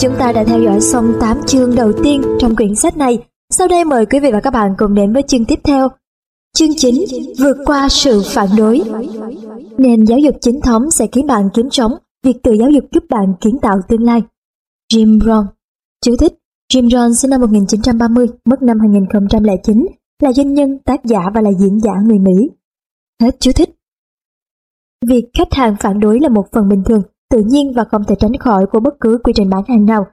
chúng ta đã theo dõi xong 8 chương đầu tiên trong quyển sách này. Sau đây mời quý vị và các bạn cùng đến với chương tiếp theo. Chương 9. Vượt qua sự phản đối Nền giáo dục chính thống sẽ khiến bạn kiếm sống, việc tự giáo dục giúp bạn kiến tạo tương lai. Jim Rohn Chú thích Jim Rohn sinh năm 1930, mất năm 2009, là doanh nhân, tác giả và là diễn giả người Mỹ. Hết chú thích. Việc khách hàng phản đối là một phần bình thường, tự nhiên và không thể tránh khỏi của bất cứ quy trình bán hàng nào.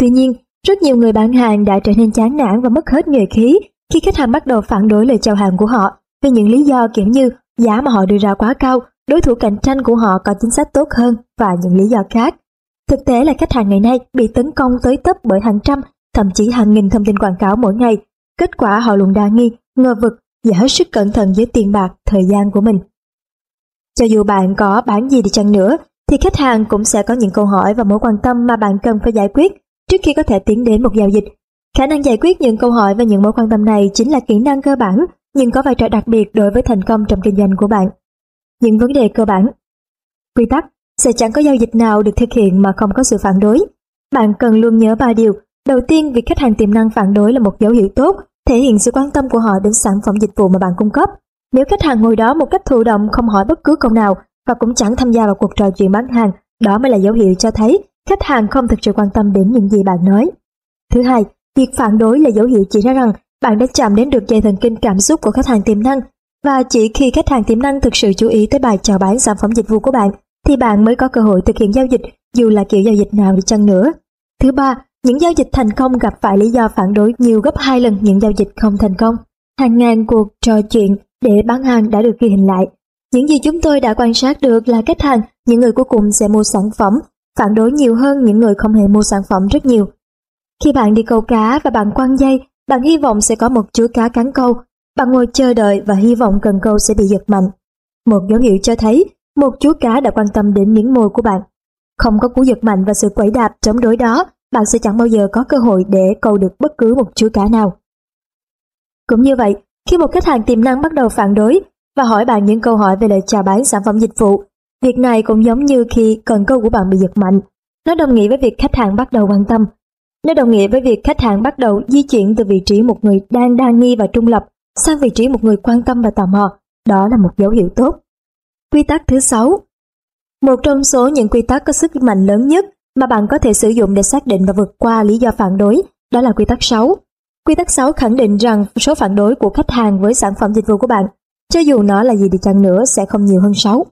Tuy nhiên, rất nhiều người bán hàng đã trở nên chán nản và mất hết nhuệ khí khi khách hàng bắt đầu phản đối lời chào hàng của họ vì những lý do kiểu như giá mà họ đưa ra quá cao, đối thủ cạnh tranh của họ có chính sách tốt hơn và những lý do khác. Thực tế là khách hàng ngày nay bị tấn công tới tấp bởi hàng trăm, thậm chí hàng nghìn thông tin quảng cáo mỗi ngày. Kết quả họ luôn đa nghi, ngờ vực và hết sức cẩn thận với tiền bạc, thời gian của mình. Cho dù bạn có bán gì đi chăng nữa, thì khách hàng cũng sẽ có những câu hỏi và mối quan tâm mà bạn cần phải giải quyết trước khi có thể tiến đến một giao dịch. Khả năng giải quyết những câu hỏi và những mối quan tâm này chính là kỹ năng cơ bản nhưng có vai trò đặc biệt đối với thành công trong kinh doanh của bạn. Những vấn đề cơ bản Quy tắc sẽ chẳng có giao dịch nào được thực hiện mà không có sự phản đối. Bạn cần luôn nhớ ba điều. Đầu tiên, việc khách hàng tiềm năng phản đối là một dấu hiệu tốt, thể hiện sự quan tâm của họ đến sản phẩm dịch vụ mà bạn cung cấp. Nếu khách hàng ngồi đó một cách thụ động không hỏi bất cứ câu nào và cũng chẳng tham gia vào cuộc trò chuyện bán hàng, đó mới là dấu hiệu cho thấy khách hàng không thực sự quan tâm đến những gì bạn nói. Thứ hai, việc phản đối là dấu hiệu chỉ ra rằng bạn đã chạm đến được dây thần kinh cảm xúc của khách hàng tiềm năng và chỉ khi khách hàng tiềm năng thực sự chú ý tới bài chào bán sản phẩm dịch vụ của bạn thì bạn mới có cơ hội thực hiện giao dịch dù là kiểu giao dịch nào đi chăng nữa. Thứ ba, những giao dịch thành công gặp phải lý do phản đối nhiều gấp hai lần những giao dịch không thành công. Hàng ngàn cuộc trò chuyện để bán hàng đã được ghi hình lại. Những gì chúng tôi đã quan sát được là khách hàng, những người cuối cùng sẽ mua sản phẩm, phản đối nhiều hơn những người không hề mua sản phẩm rất nhiều. Khi bạn đi câu cá và bạn quăng dây, bạn hy vọng sẽ có một chú cá cắn câu. Bạn ngồi chờ đợi và hy vọng cần câu sẽ bị giật mạnh. Một dấu hiệu cho thấy một chú cá đã quan tâm đến miếng mồi của bạn. Không có cú giật mạnh và sự quẩy đạp chống đối đó, bạn sẽ chẳng bao giờ có cơ hội để câu được bất cứ một chú cá nào. Cũng như vậy, khi một khách hàng tiềm năng bắt đầu phản đối và hỏi bạn những câu hỏi về lời chào bán sản phẩm dịch vụ, việc này cũng giống như khi cần câu của bạn bị giật mạnh. Nó đồng nghĩa với việc khách hàng bắt đầu quan tâm. Nó đồng nghĩa với việc khách hàng bắt đầu di chuyển từ vị trí một người đang đa nghi và trung lập sang vị trí một người quan tâm và tò mò. Đó là một dấu hiệu tốt. Quy tắc thứ sáu Một trong số những quy tắc có sức mạnh lớn nhất mà bạn có thể sử dụng để xác định và vượt qua lý do phản đối, đó là quy tắc 6. Quy tắc 6 khẳng định rằng số phản đối của khách hàng với sản phẩm dịch vụ của bạn, cho dù nó là gì đi chăng nữa sẽ không nhiều hơn 6.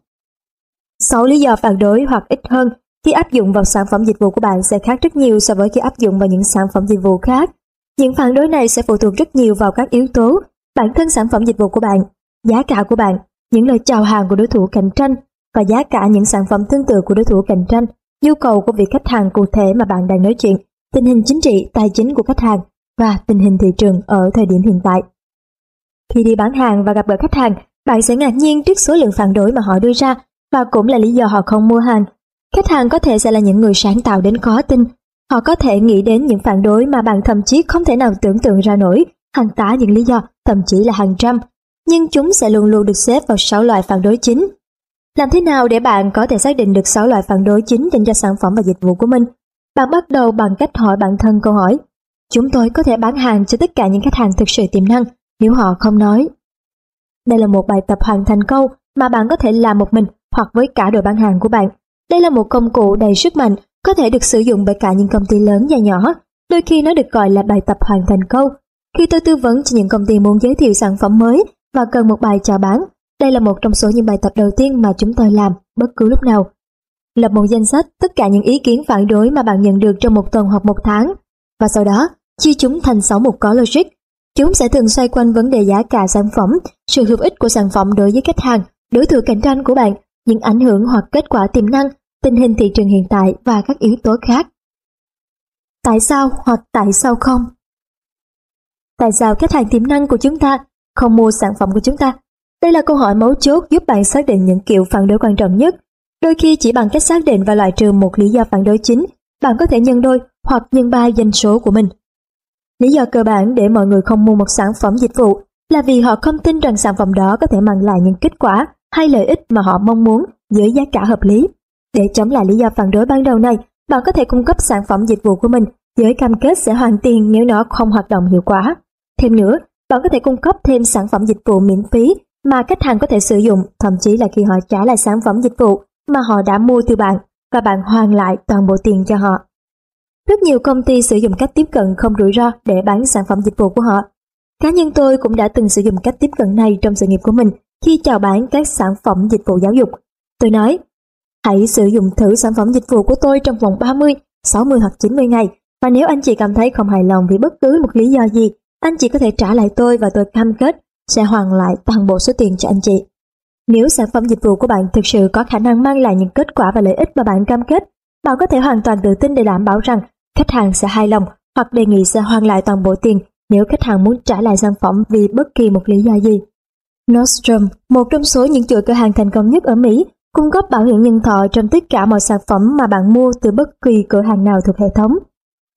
6 lý do phản đối hoặc ít hơn khi áp dụng vào sản phẩm dịch vụ của bạn sẽ khác rất nhiều so với khi áp dụng vào những sản phẩm dịch vụ khác. Những phản đối này sẽ phụ thuộc rất nhiều vào các yếu tố, bản thân sản phẩm dịch vụ của bạn, giá cả của bạn, những lời chào hàng của đối thủ cạnh tranh và giá cả những sản phẩm tương tự của đối thủ cạnh tranh, nhu cầu của vị khách hàng cụ thể mà bạn đang nói chuyện, tình hình chính trị, tài chính của khách hàng và tình hình thị trường ở thời điểm hiện tại. Khi đi bán hàng và gặp gỡ khách hàng, bạn sẽ ngạc nhiên trước số lượng phản đối mà họ đưa ra và cũng là lý do họ không mua hàng. Khách hàng có thể sẽ là những người sáng tạo đến khó tin. Họ có thể nghĩ đến những phản đối mà bạn thậm chí không thể nào tưởng tượng ra nổi, hàng tá những lý do, thậm chí là hàng trăm. Nhưng chúng sẽ luôn luôn được xếp vào 6 loại phản đối chính. Làm thế nào để bạn có thể xác định được 6 loại phản đối chính dành cho sản phẩm và dịch vụ của mình? Bạn bắt đầu bằng cách hỏi bản thân câu hỏi Chúng tôi có thể bán hàng cho tất cả những khách hàng thực sự tiềm năng nếu họ không nói. Đây là một bài tập hoàn thành câu mà bạn có thể làm một mình hoặc với cả đội bán hàng của bạn. Đây là một công cụ đầy sức mạnh có thể được sử dụng bởi cả những công ty lớn và nhỏ. Đôi khi nó được gọi là bài tập hoàn thành câu. Khi tôi tư vấn cho những công ty muốn giới thiệu sản phẩm mới và cần một bài chào bán, đây là một trong số những bài tập đầu tiên mà chúng tôi làm bất cứ lúc nào. Lập một danh sách tất cả những ý kiến phản đối mà bạn nhận được trong một tuần hoặc một tháng và sau đó chia chúng thành 6 mục có logic. Chúng sẽ thường xoay quanh vấn đề giá cả sản phẩm, sự hữu ích của sản phẩm đối với khách hàng, đối thủ cạnh tranh của bạn, những ảnh hưởng hoặc kết quả tiềm năng, tình hình thị trường hiện tại và các yếu tố khác. Tại sao hoặc tại sao không? Tại sao khách hàng tiềm năng của chúng ta không mua sản phẩm của chúng ta? Đây là câu hỏi mấu chốt giúp bạn xác định những kiểu phản đối quan trọng nhất. Đôi khi chỉ bằng cách xác định và loại trừ một lý do phản đối chính, bạn có thể nhân đôi hoặc nhân ba doanh số của mình. Lý do cơ bản để mọi người không mua một sản phẩm dịch vụ là vì họ không tin rằng sản phẩm đó có thể mang lại những kết quả hay lợi ích mà họ mong muốn với giá cả hợp lý. Để chống lại lý do phản đối ban đầu này, bạn có thể cung cấp sản phẩm dịch vụ của mình với cam kết sẽ hoàn tiền nếu nó không hoạt động hiệu quả. Thêm nữa, bạn có thể cung cấp thêm sản phẩm dịch vụ miễn phí mà khách hàng có thể sử dụng, thậm chí là khi họ trả lại sản phẩm dịch vụ mà họ đã mua từ bạn và bạn hoàn lại toàn bộ tiền cho họ. Rất nhiều công ty sử dụng cách tiếp cận không rủi ro để bán sản phẩm dịch vụ của họ. Cá nhân tôi cũng đã từng sử dụng cách tiếp cận này trong sự nghiệp của mình khi chào bán các sản phẩm dịch vụ giáo dục. Tôi nói, hãy sử dụng thử sản phẩm dịch vụ của tôi trong vòng 30, 60 hoặc 90 ngày và nếu anh chị cảm thấy không hài lòng vì bất cứ một lý do gì, anh chị có thể trả lại tôi và tôi cam kết sẽ hoàn lại toàn bộ số tiền cho anh chị. Nếu sản phẩm dịch vụ của bạn thực sự có khả năng mang lại những kết quả và lợi ích mà bạn cam kết, bạn có thể hoàn toàn tự tin để đảm bảo rằng khách hàng sẽ hài lòng hoặc đề nghị sẽ hoàn lại toàn bộ tiền nếu khách hàng muốn trả lại sản phẩm vì bất kỳ một lý do gì. Nordstrom, một trong số những chuỗi cửa hàng thành công nhất ở Mỹ, cung cấp bảo hiểm nhân thọ trong tất cả mọi sản phẩm mà bạn mua từ bất kỳ cửa hàng nào thuộc hệ thống.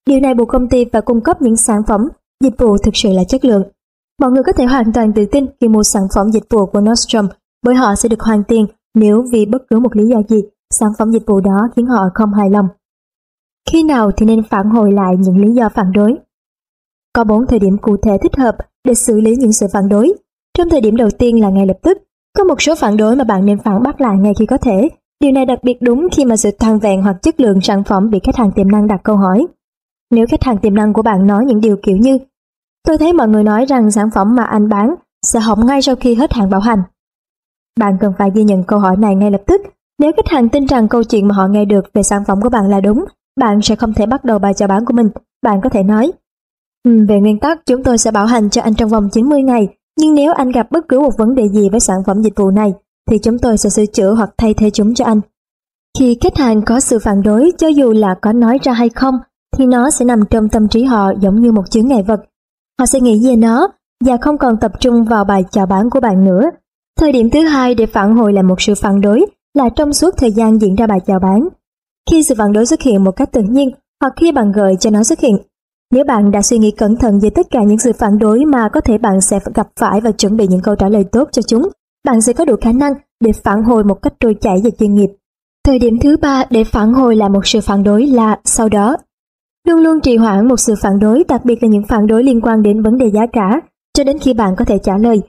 Điều này buộc công ty phải cung cấp những sản phẩm, dịch vụ thực sự là chất lượng. Mọi người có thể hoàn toàn tự tin khi mua sản phẩm dịch vụ của Nordstrom bởi họ sẽ được hoàn tiền nếu vì bất cứ một lý do gì sản phẩm dịch vụ đó khiến họ không hài lòng. Khi nào thì nên phản hồi lại những lý do phản đối? Có bốn thời điểm cụ thể thích hợp để xử lý những sự phản đối. Trong thời điểm đầu tiên là ngay lập tức, có một số phản đối mà bạn nên phản bác lại ngay khi có thể. Điều này đặc biệt đúng khi mà sự toàn vẹn hoặc chất lượng sản phẩm bị khách hàng tiềm năng đặt câu hỏi. Nếu khách hàng tiềm năng của bạn nói những điều kiểu như Tôi thấy mọi người nói rằng sản phẩm mà anh bán sẽ hỏng ngay sau khi hết hạn bảo hành. Bạn cần phải ghi nhận câu hỏi này ngay lập tức. Nếu khách hàng tin rằng câu chuyện mà họ nghe được về sản phẩm của bạn là đúng, bạn sẽ không thể bắt đầu bài chào bán của mình. Bạn có thể nói, ừ, về nguyên tắc chúng tôi sẽ bảo hành cho anh trong vòng 90 ngày, nhưng nếu anh gặp bất cứ một vấn đề gì với sản phẩm dịch vụ này, thì chúng tôi sẽ sửa chữa hoặc thay thế chúng cho anh. Khi khách hàng có sự phản đối, cho dù là có nói ra hay không, thì nó sẽ nằm trong tâm trí họ giống như một chướng ngại vật. Họ sẽ nghĩ về nó và không còn tập trung vào bài chào bán của bạn nữa. Thời điểm thứ hai để phản hồi là một sự phản đối là trong suốt thời gian diễn ra bài chào bán. Khi sự phản đối xuất hiện một cách tự nhiên hoặc khi bạn gợi cho nó xuất hiện. Nếu bạn đã suy nghĩ cẩn thận về tất cả những sự phản đối mà có thể bạn sẽ gặp phải và chuẩn bị những câu trả lời tốt cho chúng, bạn sẽ có đủ khả năng để phản hồi một cách trôi chảy và chuyên nghiệp. Thời điểm thứ ba để phản hồi là một sự phản đối là sau đó. Luôn luôn trì hoãn một sự phản đối, đặc biệt là những phản đối liên quan đến vấn đề giá cả, cho đến khi bạn có thể trả lời.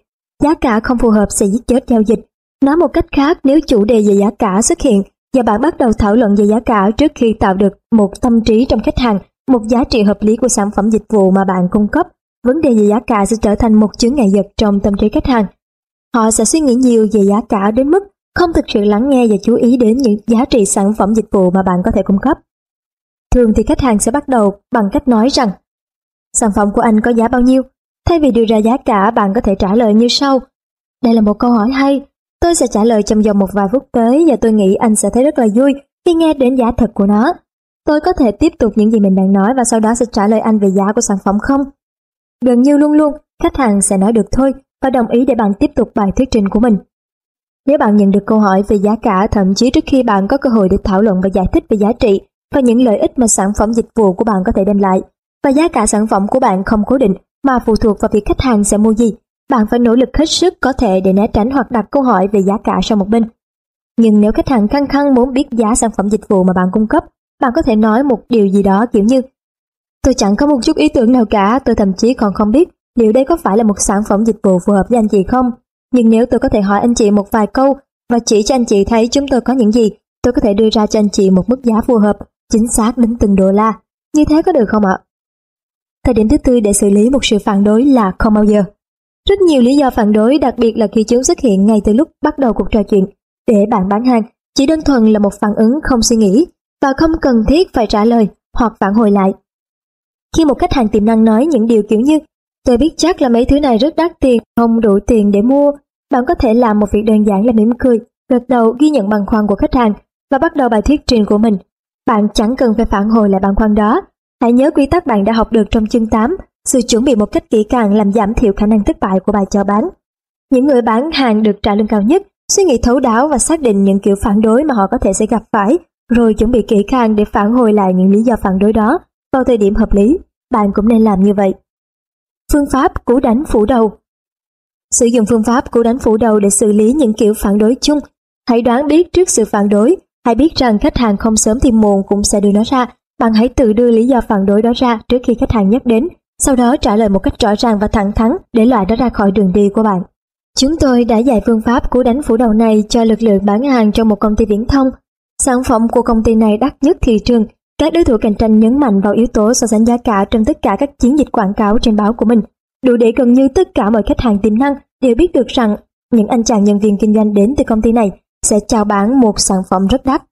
Giá cả không phù hợp sẽ giết chết giao dịch. Nói một cách khác, nếu chủ đề về giá cả xuất hiện và bạn bắt đầu thảo luận về giá cả trước khi tạo được một tâm trí trong khách hàng, một giá trị hợp lý của sản phẩm dịch vụ mà bạn cung cấp, vấn đề về giá cả sẽ trở thành một chướng ngại vật trong tâm trí khách hàng. Họ sẽ suy nghĩ nhiều về giá cả đến mức không thực sự lắng nghe và chú ý đến những giá trị sản phẩm dịch vụ mà bạn có thể cung cấp. Thường thì khách hàng sẽ bắt đầu bằng cách nói rằng sản phẩm của anh có giá bao nhiêu? Thay vì đưa ra giá cả, bạn có thể trả lời như sau. Đây là một câu hỏi hay. Tôi sẽ trả lời trong vòng một vài phút tới và tôi nghĩ anh sẽ thấy rất là vui khi nghe đến giá thật của nó. Tôi có thể tiếp tục những gì mình đang nói và sau đó sẽ trả lời anh về giá của sản phẩm không? Gần như luôn luôn, khách hàng sẽ nói được thôi và đồng ý để bạn tiếp tục bài thuyết trình của mình. Nếu bạn nhận được câu hỏi về giá cả thậm chí trước khi bạn có cơ hội để thảo luận và giải thích về giá trị và những lợi ích mà sản phẩm dịch vụ của bạn có thể đem lại, và giá cả sản phẩm của bạn không cố định mà phụ thuộc vào việc khách hàng sẽ mua gì, bạn phải nỗ lực hết sức có thể để né tránh hoặc đặt câu hỏi về giá cả sang một bên. Nhưng nếu khách hàng khăng khăng muốn biết giá sản phẩm dịch vụ mà bạn cung cấp, bạn có thể nói một điều gì đó kiểu như Tôi chẳng có một chút ý tưởng nào cả, tôi thậm chí còn không biết liệu đây có phải là một sản phẩm dịch vụ phù hợp với anh chị không. Nhưng nếu tôi có thể hỏi anh chị một vài câu và chỉ cho anh chị thấy chúng tôi có những gì, tôi có thể đưa ra cho anh chị một mức giá phù hợp, chính xác đến từng đô la. Như thế có được không ạ? Thời điểm thứ tư để xử lý một sự phản đối là không bao giờ. Rất nhiều lý do phản đối đặc biệt là khi chúng xuất hiện ngay từ lúc bắt đầu cuộc trò chuyện. Để bạn bán hàng chỉ đơn thuần là một phản ứng không suy nghĩ và không cần thiết phải trả lời hoặc phản hồi lại. Khi một khách hàng tiềm năng nói những điều kiểu như tôi biết chắc là mấy thứ này rất đắt tiền, không đủ tiền để mua, bạn có thể làm một việc đơn giản là mỉm cười, gật đầu ghi nhận băn khoăn của khách hàng và bắt đầu bài thuyết trình của mình. Bạn chẳng cần phải phản hồi lại băn khoăn đó. Hãy nhớ quy tắc bạn đã học được trong chương 8, sự chuẩn bị một cách kỹ càng làm giảm thiểu khả năng thất bại của bài chào bán. Những người bán hàng được trả lương cao nhất suy nghĩ thấu đáo và xác định những kiểu phản đối mà họ có thể sẽ gặp phải, rồi chuẩn bị kỹ càng để phản hồi lại những lý do phản đối đó vào thời điểm hợp lý. Bạn cũng nên làm như vậy. Phương pháp cú đánh phủ đầu Sử dụng phương pháp cú đánh phủ đầu để xử lý những kiểu phản đối chung. Hãy đoán biết trước sự phản đối Hãy biết rằng khách hàng không sớm thì muộn cũng sẽ đưa nó ra. Bạn hãy tự đưa lý do phản đối đó ra trước khi khách hàng nhắc đến, sau đó trả lời một cách rõ ràng và thẳng thắn để loại nó ra khỏi đường đi của bạn. Chúng tôi đã dạy phương pháp cú đánh phủ đầu này cho lực lượng bán hàng trong một công ty viễn thông. Sản phẩm của công ty này đắt nhất thị trường. Các đối thủ cạnh tranh nhấn mạnh vào yếu tố so sánh giá cả trong tất cả các chiến dịch quảng cáo trên báo của mình, đủ để gần như tất cả mọi khách hàng tiềm năng đều biết được rằng những anh chàng nhân viên kinh doanh đến từ công ty này sẽ chào bán một sản phẩm rất đắt.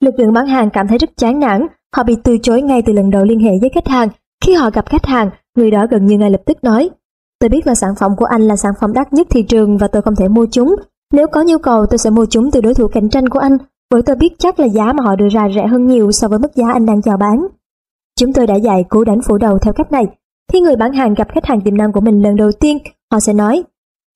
Lực lượng bán hàng cảm thấy rất chán nản, họ bị từ chối ngay từ lần đầu liên hệ với khách hàng. Khi họ gặp khách hàng, người đó gần như ngay lập tức nói, tôi biết là sản phẩm của anh là sản phẩm đắt nhất thị trường và tôi không thể mua chúng. Nếu có nhu cầu tôi sẽ mua chúng từ đối thủ cạnh tranh của anh, bởi tôi biết chắc là giá mà họ đưa ra rẻ hơn nhiều so với mức giá anh đang chào bán. Chúng tôi đã dạy cú đánh phủ đầu theo cách này. Khi người bán hàng gặp khách hàng tiềm năng của mình lần đầu tiên, họ sẽ nói,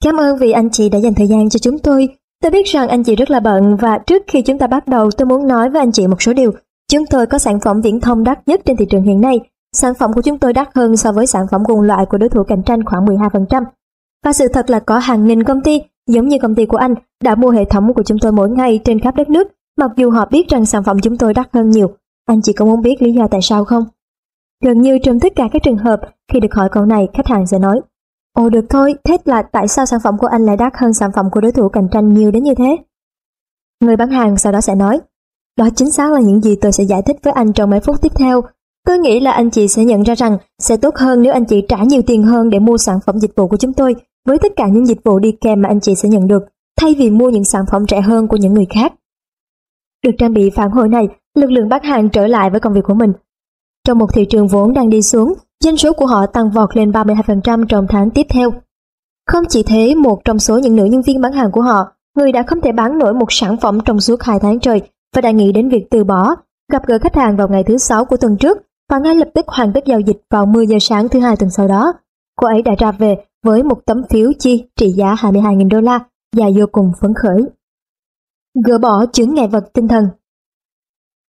Cảm ơn vì anh chị đã dành thời gian cho chúng tôi. Tôi biết rằng anh chị rất là bận và trước khi chúng ta bắt đầu tôi muốn nói với anh chị một số điều. Chúng tôi có sản phẩm viễn thông đắt nhất trên thị trường hiện nay. Sản phẩm của chúng tôi đắt hơn so với sản phẩm cùng loại của đối thủ cạnh tranh khoảng 12%. Và sự thật là có hàng nghìn công ty, giống như công ty của anh, đã mua hệ thống của chúng tôi mỗi ngày trên khắp đất nước, mặc dù họ biết rằng sản phẩm chúng tôi đắt hơn nhiều. Anh chỉ có muốn biết lý do tại sao không? Gần như trong tất cả các trường hợp, khi được hỏi câu này, khách hàng sẽ nói Ồ được thôi, thế là tại sao sản phẩm của anh lại đắt hơn sản phẩm của đối thủ cạnh tranh nhiều đến như thế? Người bán hàng sau đó sẽ nói, đó chính xác là những gì tôi sẽ giải thích với anh trong mấy phút tiếp theo. Tôi nghĩ là anh chị sẽ nhận ra rằng sẽ tốt hơn nếu anh chị trả nhiều tiền hơn để mua sản phẩm dịch vụ của chúng tôi với tất cả những dịch vụ đi kèm mà anh chị sẽ nhận được, thay vì mua những sản phẩm rẻ hơn của những người khác. Được trang bị phản hồi này, lực lượng bán hàng trở lại với công việc của mình. Trong một thị trường vốn đang đi xuống, doanh số của họ tăng vọt lên 32% trong tháng tiếp theo. Không chỉ thế, một trong số những nữ nhân viên bán hàng của họ, người đã không thể bán nổi một sản phẩm trong suốt hai tháng trời và đã nghĩ đến việc từ bỏ, gặp gỡ khách hàng vào ngày thứ sáu của tuần trước và ngay lập tức hoàn tất giao dịch vào 10 giờ sáng thứ hai tuần sau đó. Cô ấy đã ra về với một tấm phiếu chi trị giá 22.000 đô la và vô cùng phấn khởi. Gỡ bỏ chứng ngại vật tinh thần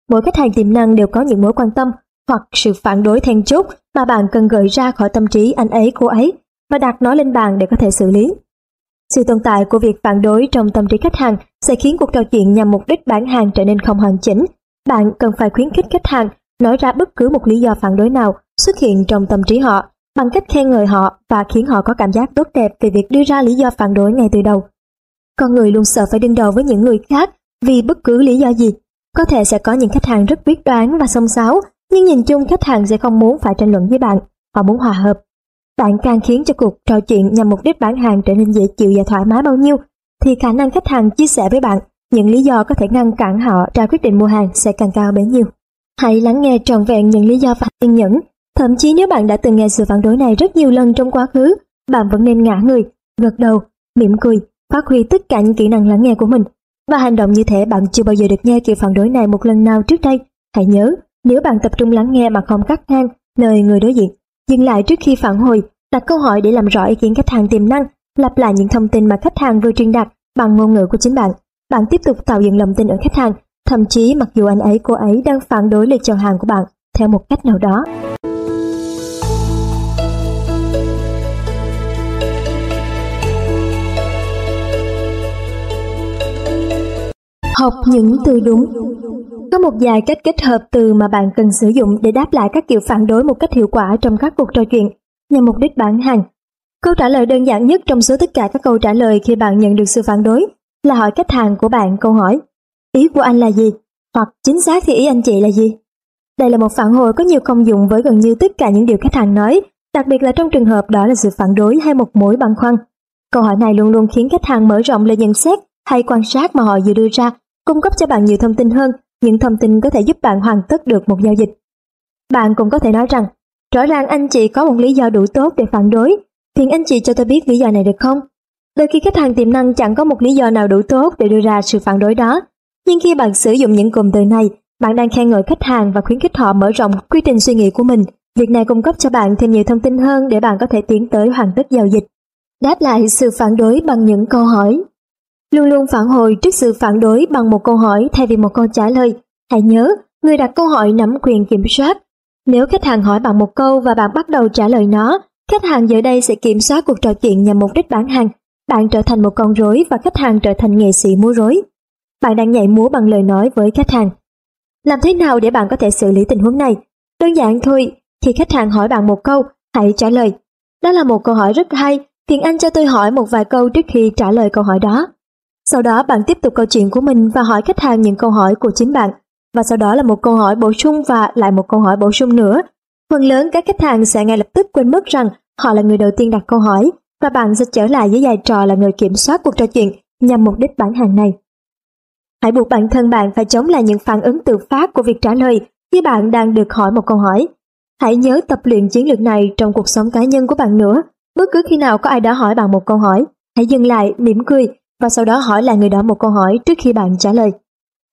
Mỗi khách hàng tiềm năng đều có những mối quan tâm hoặc sự phản đối then chốt mà bạn cần gợi ra khỏi tâm trí anh ấy, cô ấy và đặt nó lên bàn để có thể xử lý. Sự tồn tại của việc phản đối trong tâm trí khách hàng sẽ khiến cuộc trò chuyện nhằm mục đích bán hàng trở nên không hoàn chỉnh. Bạn cần phải khuyến khích khách hàng nói ra bất cứ một lý do phản đối nào xuất hiện trong tâm trí họ bằng cách khen ngợi họ và khiến họ có cảm giác tốt đẹp về việc đưa ra lý do phản đối ngay từ đầu. Con người luôn sợ phải đương đầu với những người khác vì bất cứ lý do gì. Có thể sẽ có những khách hàng rất quyết đoán và xông xáo nhưng nhìn chung khách hàng sẽ không muốn phải tranh luận với bạn, họ muốn hòa hợp. Bạn càng khiến cho cuộc trò chuyện nhằm mục đích bán hàng trở nên dễ chịu và thoải mái bao nhiêu, thì khả năng khách hàng chia sẻ với bạn những lý do có thể ngăn cản họ ra quyết định mua hàng sẽ càng cao bấy nhiêu. Hãy lắng nghe trọn vẹn những lý do và kiên nhẫn. Thậm chí nếu bạn đã từng nghe sự phản đối này rất nhiều lần trong quá khứ, bạn vẫn nên ngã người, gật đầu, mỉm cười, phát huy tất cả những kỹ năng lắng nghe của mình. Và hành động như thế bạn chưa bao giờ được nghe kiểu phản đối này một lần nào trước đây. Hãy nhớ, nếu bạn tập trung lắng nghe mà không cắt ngang lời người đối diện, dừng lại trước khi phản hồi, đặt câu hỏi để làm rõ ý kiến khách hàng tiềm năng, lặp lại những thông tin mà khách hàng vừa truyền đạt bằng ngôn ngữ của chính bạn. Bạn tiếp tục tạo dựng lòng tin ở khách hàng, thậm chí mặc dù anh ấy, cô ấy đang phản đối lời chào hàng của bạn, theo một cách nào đó. Học những từ đúng có một vài cách kết hợp từ mà bạn cần sử dụng để đáp lại các kiểu phản đối một cách hiệu quả trong các cuộc trò chuyện nhằm mục đích bán hàng. Câu trả lời đơn giản nhất trong số tất cả các câu trả lời khi bạn nhận được sự phản đối là hỏi khách hàng của bạn câu hỏi Ý của anh là gì? Hoặc chính xác thì ý anh chị là gì? Đây là một phản hồi có nhiều công dụng với gần như tất cả những điều khách hàng nói, đặc biệt là trong trường hợp đó là sự phản đối hay một mối băn khoăn. Câu hỏi này luôn luôn khiến khách hàng mở rộng lời nhận xét hay quan sát mà họ vừa đưa ra, cung cấp cho bạn nhiều thông tin hơn những thông tin có thể giúp bạn hoàn tất được một giao dịch. Bạn cũng có thể nói rằng, rõ ràng anh chị có một lý do đủ tốt để phản đối, phiền anh chị cho tôi biết lý do này được không? Đôi khi khách hàng tiềm năng chẳng có một lý do nào đủ tốt để đưa ra sự phản đối đó, nhưng khi bạn sử dụng những cụm từ này, bạn đang khen ngợi khách hàng và khuyến khích họ mở rộng quy trình suy nghĩ của mình. Việc này cung cấp cho bạn thêm nhiều thông tin hơn để bạn có thể tiến tới hoàn tất giao dịch. Đáp lại sự phản đối bằng những câu hỏi Luôn luôn phản hồi trước sự phản đối bằng một câu hỏi thay vì một câu trả lời. Hãy nhớ, người đặt câu hỏi nắm quyền kiểm soát. Nếu khách hàng hỏi bạn một câu và bạn bắt đầu trả lời nó, khách hàng giờ đây sẽ kiểm soát cuộc trò chuyện nhằm mục đích bán hàng. Bạn trở thành một con rối và khách hàng trở thành nghệ sĩ múa rối bạn đang nhảy múa bằng lời nói với khách hàng. Làm thế nào để bạn có thể xử lý tình huống này? Đơn giản thôi, khi khách hàng hỏi bạn một câu, hãy trả lời. Đó là một câu hỏi rất hay, phiền anh cho tôi hỏi một vài câu trước khi trả lời câu hỏi đó. Sau đó bạn tiếp tục câu chuyện của mình và hỏi khách hàng những câu hỏi của chính bạn. Và sau đó là một câu hỏi bổ sung và lại một câu hỏi bổ sung nữa. Phần lớn các khách hàng sẽ ngay lập tức quên mất rằng họ là người đầu tiên đặt câu hỏi và bạn sẽ trở lại với vai trò là người kiểm soát cuộc trò chuyện nhằm mục đích bán hàng này. Hãy buộc bản thân bạn phải chống lại những phản ứng tự phát của việc trả lời khi bạn đang được hỏi một câu hỏi. Hãy nhớ tập luyện chiến lược này trong cuộc sống cá nhân của bạn nữa. Bất cứ khi nào có ai đó hỏi bạn một câu hỏi, hãy dừng lại, mỉm cười và sau đó hỏi lại người đó một câu hỏi trước khi bạn trả lời.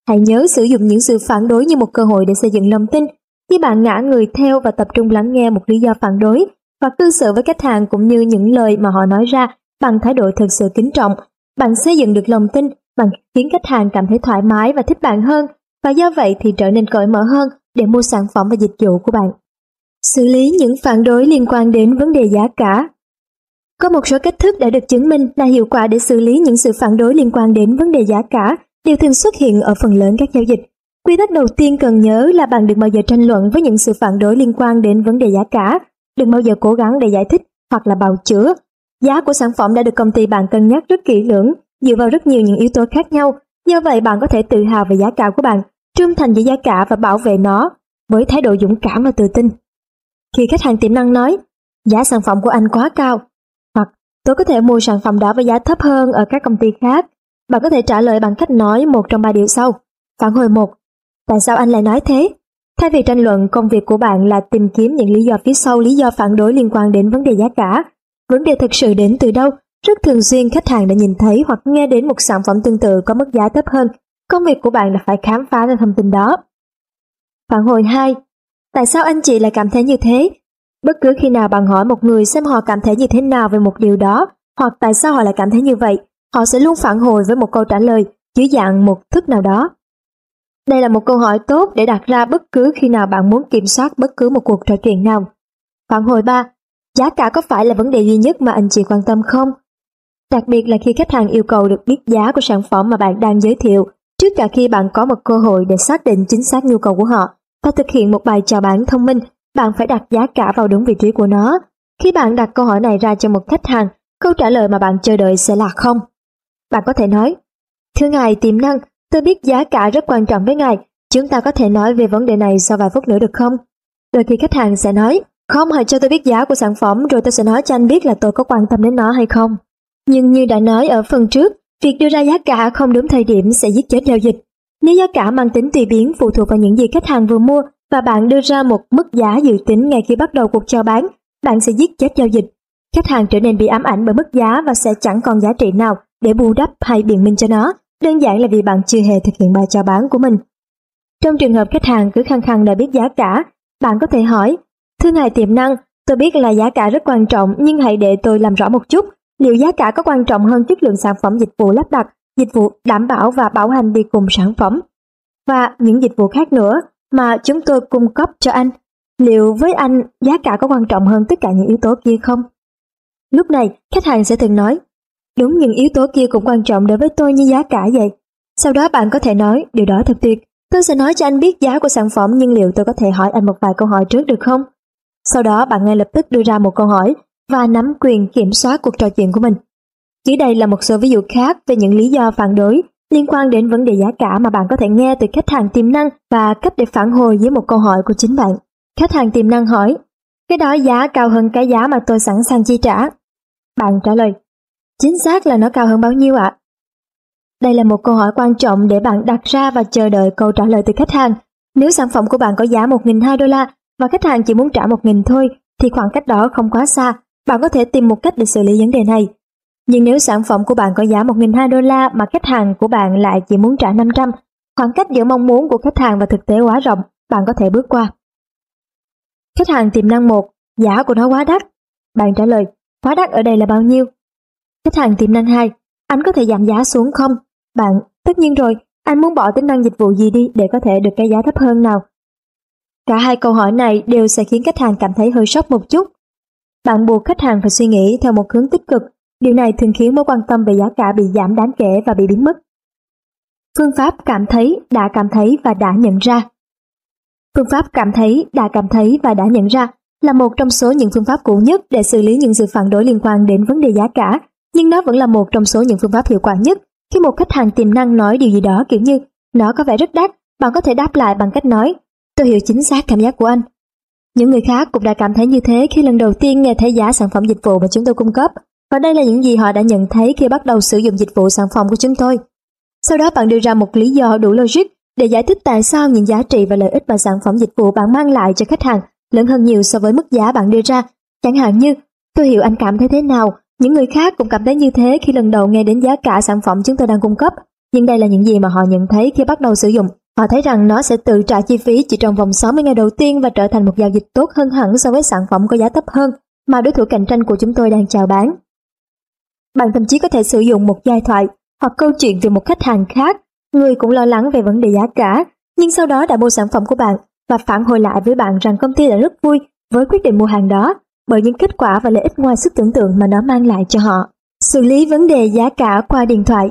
Hãy nhớ sử dụng những sự phản đối như một cơ hội để xây dựng lòng tin. Khi bạn ngã người theo và tập trung lắng nghe một lý do phản đối và cư xử với khách hàng cũng như những lời mà họ nói ra bằng thái độ thực sự kính trọng, bạn xây dựng được lòng tin bằng khiến khách hàng cảm thấy thoải mái và thích bạn hơn và do vậy thì trở nên cởi mở hơn để mua sản phẩm và dịch vụ của bạn. Xử lý những phản đối liên quan đến vấn đề giá cả Có một số cách thức đã được chứng minh là hiệu quả để xử lý những sự phản đối liên quan đến vấn đề giá cả đều thường xuất hiện ở phần lớn các giao dịch. Quy tắc đầu tiên cần nhớ là bạn đừng bao giờ tranh luận với những sự phản đối liên quan đến vấn đề giá cả, đừng bao giờ cố gắng để giải thích hoặc là bào chữa. Giá của sản phẩm đã được công ty bạn cân nhắc rất kỹ lưỡng, dựa vào rất nhiều những yếu tố khác nhau, do vậy bạn có thể tự hào về giá cả của bạn, trung thành với giá cả và bảo vệ nó với thái độ dũng cảm và tự tin. Khi khách hàng tiềm năng nói, giá sản phẩm của anh quá cao, hoặc tôi có thể mua sản phẩm đó với giá thấp hơn ở các công ty khác, bạn có thể trả lời bằng cách nói một trong ba điều sau. Phản hồi một, tại sao anh lại nói thế? Thay vì tranh luận, công việc của bạn là tìm kiếm những lý do phía sau lý do phản đối liên quan đến vấn đề giá cả. Vấn đề thực sự đến từ đâu? Rất thường xuyên khách hàng đã nhìn thấy hoặc nghe đến một sản phẩm tương tự có mức giá thấp hơn. Công việc của bạn là phải khám phá ra thông tin đó. Phản hồi 2. Tại sao anh chị lại cảm thấy như thế? Bất cứ khi nào bạn hỏi một người xem họ cảm thấy như thế nào về một điều đó, hoặc tại sao họ lại cảm thấy như vậy, họ sẽ luôn phản hồi với một câu trả lời dưới dạng một thức nào đó. Đây là một câu hỏi tốt để đặt ra bất cứ khi nào bạn muốn kiểm soát bất cứ một cuộc trò chuyện nào. Phản hồi 3. Giá cả có phải là vấn đề duy nhất mà anh chị quan tâm không? Đặc biệt là khi khách hàng yêu cầu được biết giá của sản phẩm mà bạn đang giới thiệu, trước cả khi bạn có một cơ hội để xác định chính xác nhu cầu của họ và thực hiện một bài chào bán thông minh, bạn phải đặt giá cả vào đúng vị trí của nó. Khi bạn đặt câu hỏi này ra cho một khách hàng, câu trả lời mà bạn chờ đợi sẽ là không. Bạn có thể nói, Thưa ngài tiềm năng, tôi biết giá cả rất quan trọng với ngài, chúng ta có thể nói về vấn đề này sau vài phút nữa được không? Đôi khi khách hàng sẽ nói, không hãy cho tôi biết giá của sản phẩm rồi tôi sẽ nói cho anh biết là tôi có quan tâm đến nó hay không. Nhưng như đã nói ở phần trước, việc đưa ra giá cả không đúng thời điểm sẽ giết chết giao dịch. Nếu giá cả mang tính tùy biến phụ thuộc vào những gì khách hàng vừa mua và bạn đưa ra một mức giá dự tính ngay khi bắt đầu cuộc chào bán, bạn sẽ giết chết giao dịch. Khách hàng trở nên bị ám ảnh bởi mức giá và sẽ chẳng còn giá trị nào để bù đắp hay biện minh cho nó, đơn giản là vì bạn chưa hề thực hiện bài chào bán của mình. Trong trường hợp khách hàng cứ khăng khăng đòi biết giá cả, bạn có thể hỏi, Thưa ngài tiềm năng, tôi biết là giá cả rất quan trọng nhưng hãy để tôi làm rõ một chút, liệu giá cả có quan trọng hơn chất lượng sản phẩm dịch vụ lắp đặt, dịch vụ đảm bảo và bảo hành đi cùng sản phẩm và những dịch vụ khác nữa mà chúng tôi cung cấp cho anh. Liệu với anh giá cả có quan trọng hơn tất cả những yếu tố kia không? Lúc này, khách hàng sẽ thường nói, đúng những yếu tố kia cũng quan trọng đối với tôi như giá cả vậy. Sau đó bạn có thể nói, điều đó thật tuyệt, tôi sẽ nói cho anh biết giá của sản phẩm nhưng liệu tôi có thể hỏi anh một vài câu hỏi trước được không? Sau đó bạn ngay lập tức đưa ra một câu hỏi và nắm quyền kiểm soát cuộc trò chuyện của mình. Dưới đây là một số ví dụ khác về những lý do phản đối liên quan đến vấn đề giá cả mà bạn có thể nghe từ khách hàng tiềm năng và cách để phản hồi với một câu hỏi của chính bạn. Khách hàng tiềm năng hỏi, cái đó giá cao hơn cái giá mà tôi sẵn sàng chi trả. Bạn trả lời, chính xác là nó cao hơn bao nhiêu ạ? Đây là một câu hỏi quan trọng để bạn đặt ra và chờ đợi câu trả lời từ khách hàng. Nếu sản phẩm của bạn có giá 1.200 đô la và khách hàng chỉ muốn trả 1.000 thôi, thì khoảng cách đó không quá xa. Bạn có thể tìm một cách để xử lý vấn đề này. Nhưng nếu sản phẩm của bạn có giá 1.200 đô la mà khách hàng của bạn lại chỉ muốn trả 500, khoảng cách giữa mong muốn của khách hàng và thực tế quá rộng, bạn có thể bước qua. Khách hàng tiềm năng 1, giá của nó quá đắt. Bạn trả lời, quá đắt ở đây là bao nhiêu? Khách hàng tiềm năng 2, anh có thể giảm giá xuống không? Bạn, tất nhiên rồi, anh muốn bỏ tính năng dịch vụ gì đi để có thể được cái giá thấp hơn nào? Cả hai câu hỏi này đều sẽ khiến khách hàng cảm thấy hơi sốc một chút. Bạn buộc khách hàng phải suy nghĩ theo một hướng tích cực Điều này thường khiến mối quan tâm về giá cả bị giảm đáng kể và bị biến mất. Phương pháp cảm thấy, đã cảm thấy và đã nhận ra. Phương pháp cảm thấy, đã cảm thấy và đã nhận ra là một trong số những phương pháp cũ nhất để xử lý những sự phản đối liên quan đến vấn đề giá cả, nhưng nó vẫn là một trong số những phương pháp hiệu quả nhất khi một khách hàng tiềm năng nói điều gì đó kiểu như nó có vẻ rất đắt, bạn có thể đáp lại bằng cách nói tôi hiểu chính xác cảm giác của anh. Những người khác cũng đã cảm thấy như thế khi lần đầu tiên nghe thấy giá sản phẩm dịch vụ mà chúng tôi cung cấp, và đây là những gì họ đã nhận thấy khi bắt đầu sử dụng dịch vụ sản phẩm của chúng tôi. Sau đó bạn đưa ra một lý do đủ logic để giải thích tại sao những giá trị và lợi ích mà sản phẩm dịch vụ bạn mang lại cho khách hàng lớn hơn nhiều so với mức giá bạn đưa ra. Chẳng hạn như, tôi hiểu anh cảm thấy thế nào, những người khác cũng cảm thấy như thế khi lần đầu nghe đến giá cả sản phẩm chúng tôi đang cung cấp. Nhưng đây là những gì mà họ nhận thấy khi bắt đầu sử dụng. Họ thấy rằng nó sẽ tự trả chi phí chỉ trong vòng 60 ngày đầu tiên và trở thành một giao dịch tốt hơn hẳn so với sản phẩm có giá thấp hơn mà đối thủ cạnh tranh của chúng tôi đang chào bán. Bạn thậm chí có thể sử dụng một giai thoại hoặc câu chuyện về một khách hàng khác, người cũng lo lắng về vấn đề giá cả, nhưng sau đó đã mua sản phẩm của bạn và phản hồi lại với bạn rằng công ty đã rất vui với quyết định mua hàng đó bởi những kết quả và lợi ích ngoài sức tưởng tượng mà nó mang lại cho họ. Xử lý vấn đề giá cả qua điện thoại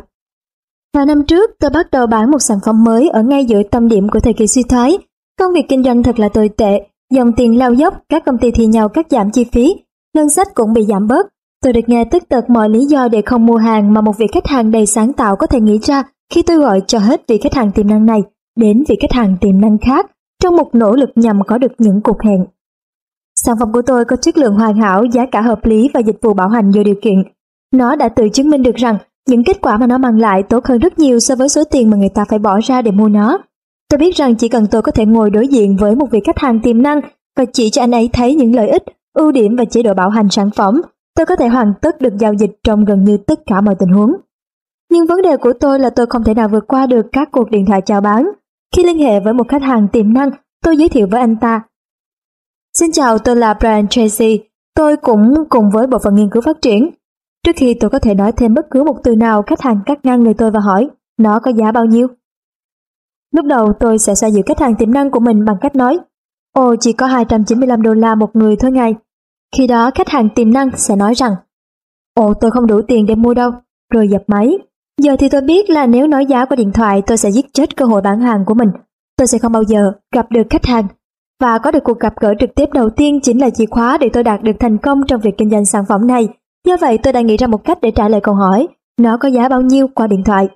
vào năm trước, tôi bắt đầu bán một sản phẩm mới ở ngay giữa tâm điểm của thời kỳ suy thoái. Công việc kinh doanh thật là tồi tệ, dòng tiền lao dốc, các công ty thì nhau cắt giảm chi phí, ngân sách cũng bị giảm bớt. Tôi được nghe tức tật mọi lý do để không mua hàng mà một vị khách hàng đầy sáng tạo có thể nghĩ ra khi tôi gọi cho hết vị khách hàng tiềm năng này đến vị khách hàng tiềm năng khác trong một nỗ lực nhằm có được những cuộc hẹn. Sản phẩm của tôi có chất lượng hoàn hảo, giá cả hợp lý và dịch vụ bảo hành vô điều kiện. Nó đã tự chứng minh được rằng những kết quả mà nó mang lại tốt hơn rất nhiều so với số tiền mà người ta phải bỏ ra để mua nó. Tôi biết rằng chỉ cần tôi có thể ngồi đối diện với một vị khách hàng tiềm năng và chỉ cho anh ấy thấy những lợi ích, ưu điểm và chế độ bảo hành sản phẩm, tôi có thể hoàn tất được giao dịch trong gần như tất cả mọi tình huống. Nhưng vấn đề của tôi là tôi không thể nào vượt qua được các cuộc điện thoại chào bán. Khi liên hệ với một khách hàng tiềm năng, tôi giới thiệu với anh ta. Xin chào, tôi là Brian Tracy. Tôi cũng cùng với bộ phận nghiên cứu phát triển. Trước khi tôi có thể nói thêm bất cứ một từ nào, khách hàng cắt ngang người tôi và hỏi, nó có giá bao nhiêu? Lúc đầu tôi sẽ xoa dịu khách hàng tiềm năng của mình bằng cách nói, ồ chỉ có 295 đô la một người thôi ngay Khi đó khách hàng tiềm năng sẽ nói rằng, ồ tôi không đủ tiền để mua đâu, rồi dập máy. Giờ thì tôi biết là nếu nói giá qua điện thoại tôi sẽ giết chết cơ hội bán hàng của mình. Tôi sẽ không bao giờ gặp được khách hàng. Và có được cuộc gặp gỡ trực tiếp đầu tiên chính là chìa khóa để tôi đạt được thành công trong việc kinh doanh sản phẩm này. Do vậy tôi đã nghĩ ra một cách để trả lời câu hỏi nó có giá bao nhiêu qua điện thoại.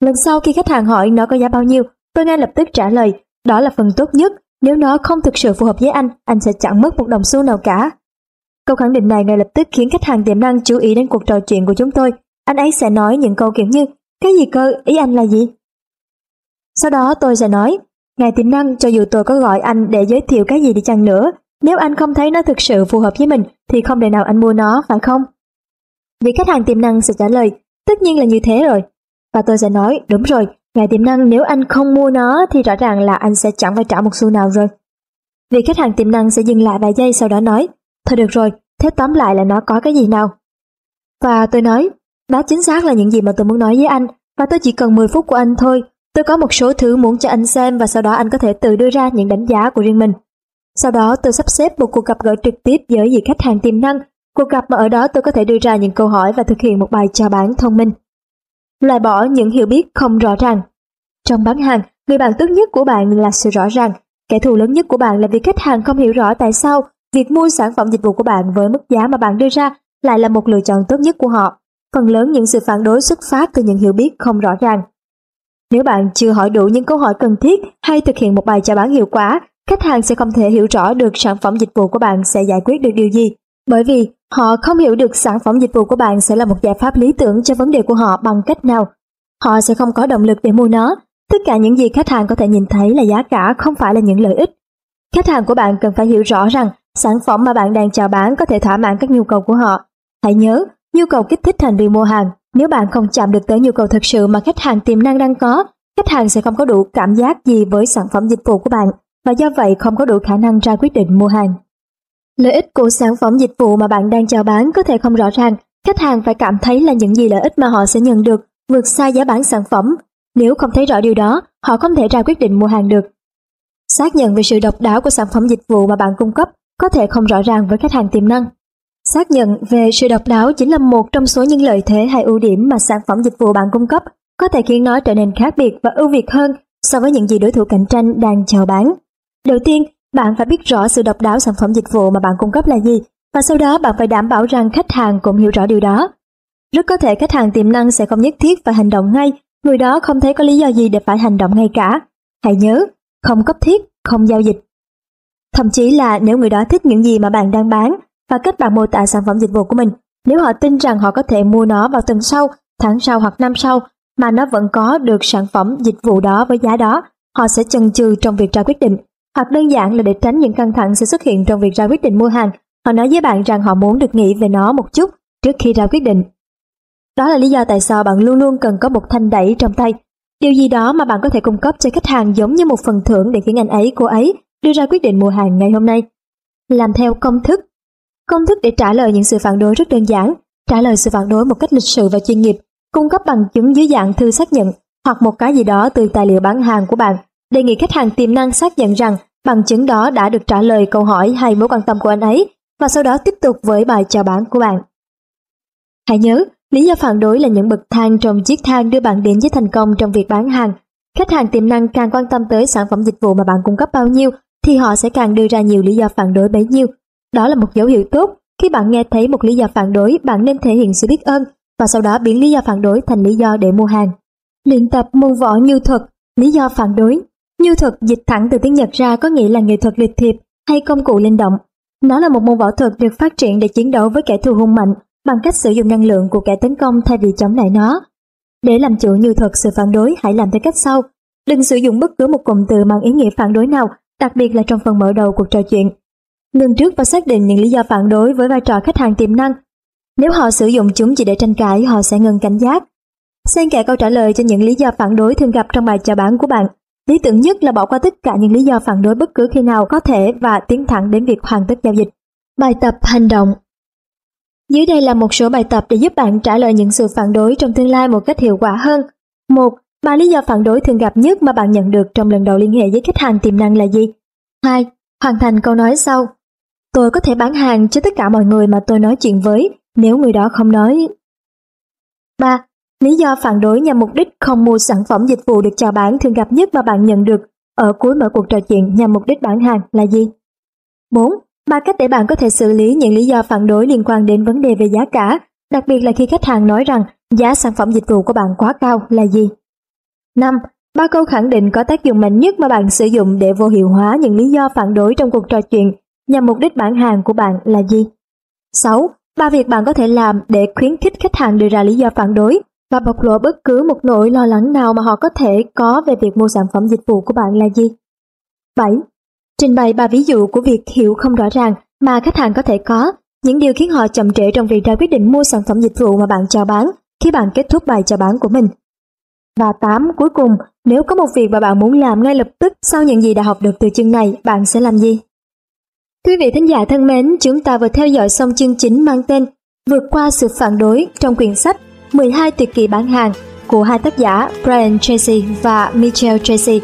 Lần sau khi khách hàng hỏi nó có giá bao nhiêu, tôi ngay lập tức trả lời đó là phần tốt nhất. Nếu nó không thực sự phù hợp với anh, anh sẽ chẳng mất một đồng xu nào cả. Câu khẳng định này ngay lập tức khiến khách hàng tiềm năng chú ý đến cuộc trò chuyện của chúng tôi anh ấy sẽ nói những câu kiểu như Cái gì cơ, ý anh là gì? Sau đó tôi sẽ nói Ngài tiềm năng cho dù tôi có gọi anh để giới thiệu cái gì đi chăng nữa nếu anh không thấy nó thực sự phù hợp với mình Thì không thể nào anh mua nó, phải không? Vị khách hàng tiềm năng sẽ trả lời Tất nhiên là như thế rồi Và tôi sẽ nói Đúng rồi, ngài tiềm năng nếu anh không mua nó Thì rõ ràng là anh sẽ chẳng phải trả một xu nào rồi Vị khách hàng tiềm năng sẽ dừng lại vài giây sau đó nói Thôi được rồi, thế tóm lại là nó có cái gì nào? Và tôi nói đó chính xác là những gì mà tôi muốn nói với anh, và tôi chỉ cần 10 phút của anh thôi. Tôi có một số thứ muốn cho anh xem và sau đó anh có thể tự đưa ra những đánh giá của riêng mình. Sau đó tôi sắp xếp một cuộc gặp gỡ trực tiếp với vị khách hàng tiềm năng. Cuộc gặp mà ở đó tôi có thể đưa ra những câu hỏi và thực hiện một bài chào bán thông minh. Loại bỏ những hiểu biết không rõ ràng. Trong bán hàng, người bạn tốt nhất của bạn là sự rõ ràng. Kẻ thù lớn nhất của bạn là việc khách hàng không hiểu rõ tại sao việc mua sản phẩm dịch vụ của bạn với mức giá mà bạn đưa ra lại là một lựa chọn tốt nhất của họ phần lớn những sự phản đối xuất phát từ những hiểu biết không rõ ràng. Nếu bạn chưa hỏi đủ những câu hỏi cần thiết hay thực hiện một bài chào bán hiệu quả, khách hàng sẽ không thể hiểu rõ được sản phẩm dịch vụ của bạn sẽ giải quyết được điều gì. Bởi vì họ không hiểu được sản phẩm dịch vụ của bạn sẽ là một giải pháp lý tưởng cho vấn đề của họ bằng cách nào. Họ sẽ không có động lực để mua nó. Tất cả những gì khách hàng có thể nhìn thấy là giá cả không phải là những lợi ích. Khách hàng của bạn cần phải hiểu rõ rằng sản phẩm mà bạn đang chào bán có thể thỏa mãn các nhu cầu của họ. Hãy nhớ, Nhu cầu kích thích hành vi mua hàng, nếu bạn không chạm được tới nhu cầu thực sự mà khách hàng tiềm năng đang có, khách hàng sẽ không có đủ cảm giác gì với sản phẩm dịch vụ của bạn và do vậy không có đủ khả năng ra quyết định mua hàng. Lợi ích của sản phẩm dịch vụ mà bạn đang chào bán có thể không rõ ràng, khách hàng phải cảm thấy là những gì lợi ích mà họ sẽ nhận được vượt xa giá bán sản phẩm. Nếu không thấy rõ điều đó, họ không thể ra quyết định mua hàng được. Xác nhận về sự độc đáo của sản phẩm dịch vụ mà bạn cung cấp có thể không rõ ràng với khách hàng tiềm năng. Xác nhận về sự độc đáo chính là một trong số những lợi thế hay ưu điểm mà sản phẩm dịch vụ bạn cung cấp có thể khiến nó trở nên khác biệt và ưu việt hơn so với những gì đối thủ cạnh tranh đang chào bán. Đầu tiên, bạn phải biết rõ sự độc đáo sản phẩm dịch vụ mà bạn cung cấp là gì và sau đó bạn phải đảm bảo rằng khách hàng cũng hiểu rõ điều đó. Rất có thể khách hàng tiềm năng sẽ không nhất thiết phải hành động ngay, người đó không thấy có lý do gì để phải hành động ngay cả. Hãy nhớ, không cấp thiết, không giao dịch. Thậm chí là nếu người đó thích những gì mà bạn đang bán và cách bạn mô tả sản phẩm dịch vụ của mình, nếu họ tin rằng họ có thể mua nó vào tuần sau, tháng sau hoặc năm sau mà nó vẫn có được sản phẩm dịch vụ đó với giá đó, họ sẽ chần chừ trong việc ra quyết định. Hoặc đơn giản là để tránh những căng thẳng sẽ xuất hiện trong việc ra quyết định mua hàng, họ nói với bạn rằng họ muốn được nghĩ về nó một chút trước khi ra quyết định. Đó là lý do tại sao bạn luôn luôn cần có một thanh đẩy trong tay. Điều gì đó mà bạn có thể cung cấp cho khách hàng giống như một phần thưởng để khiến anh ấy, cô ấy đưa ra quyết định mua hàng ngày hôm nay. Làm theo công thức. Công thức để trả lời những sự phản đối rất đơn giản. Trả lời sự phản đối một cách lịch sự và chuyên nghiệp, cung cấp bằng chứng dưới dạng thư xác nhận hoặc một cái gì đó từ tài liệu bán hàng của bạn. Đề nghị khách hàng tiềm năng xác nhận rằng bằng chứng đó đã được trả lời câu hỏi hay mối quan tâm của anh ấy và sau đó tiếp tục với bài chào bán của bạn. Hãy nhớ, lý do phản đối là những bậc thang trong chiếc thang đưa bạn đến với thành công trong việc bán hàng. Khách hàng tiềm năng càng quan tâm tới sản phẩm dịch vụ mà bạn cung cấp bao nhiêu thì họ sẽ càng đưa ra nhiều lý do phản đối bấy nhiêu. Đó là một dấu hiệu tốt. Khi bạn nghe thấy một lý do phản đối, bạn nên thể hiện sự biết ơn và sau đó biến lý do phản đối thành lý do để mua hàng. Luyện tập môn võ như thuật, lý do phản đối. Như thuật dịch thẳng từ tiếng Nhật ra có nghĩa là nghệ thuật lịch thiệp hay công cụ linh động. Nó là một môn võ thuật được phát triển để chiến đấu với kẻ thù hung mạnh bằng cách sử dụng năng lượng của kẻ tấn công thay vì chống lại nó. Để làm chủ như thuật sự phản đối, hãy làm theo cách sau. Đừng sử dụng bất cứ một cụm từ mang ý nghĩa phản đối nào, đặc biệt là trong phần mở đầu cuộc trò chuyện. Ngừng trước và xác định những lý do phản đối với vai trò khách hàng tiềm năng. Nếu họ sử dụng chúng chỉ để tranh cãi, họ sẽ ngừng cảnh giác. Xen kẽ câu trả lời cho những lý do phản đối thường gặp trong bài chào bán của bạn. Lý tưởng nhất là bỏ qua tất cả những lý do phản đối bất cứ khi nào có thể và tiến thẳng đến việc hoàn tất giao dịch. Bài tập hành động Dưới đây là một số bài tập để giúp bạn trả lời những sự phản đối trong tương lai một cách hiệu quả hơn. 1. Ba lý do phản đối thường gặp nhất mà bạn nhận được trong lần đầu liên hệ với khách hàng tiềm năng là gì? 2. Hoàn thành câu nói sau. Tôi có thể bán hàng cho tất cả mọi người mà tôi nói chuyện với, nếu người đó không nói. 3. Lý do phản đối nhằm mục đích không mua sản phẩm dịch vụ được chào bán thường gặp nhất mà bạn nhận được ở cuối mỗi cuộc trò chuyện nhằm mục đích bán hàng là gì? 4. Ba cách để bạn có thể xử lý những lý do phản đối liên quan đến vấn đề về giá cả, đặc biệt là khi khách hàng nói rằng giá sản phẩm dịch vụ của bạn quá cao là gì? 5. Ba câu khẳng định có tác dụng mạnh nhất mà bạn sử dụng để vô hiệu hóa những lý do phản đối trong cuộc trò chuyện nhằm mục đích bán hàng của bạn là gì? 6. Ba việc bạn có thể làm để khuyến khích khách hàng đưa ra lý do phản đối và bộc lộ bất cứ một nỗi lo lắng nào mà họ có thể có về việc mua sản phẩm dịch vụ của bạn là gì? 7. Trình bày ba ví dụ của việc hiểu không rõ ràng mà khách hàng có thể có, những điều khiến họ chậm trễ trong việc ra quyết định mua sản phẩm dịch vụ mà bạn chào bán khi bạn kết thúc bài chào bán của mình. Và 8. Cuối cùng, nếu có một việc mà bạn muốn làm ngay lập tức sau những gì đã học được từ chương này, bạn sẽ làm gì? Quý vị thính giả thân mến, chúng ta vừa theo dõi xong chương chính mang tên Vượt qua sự phản đối trong quyển sách 12 tuyệt kỳ bán hàng của hai tác giả Brian Tracy và Michelle Tracy.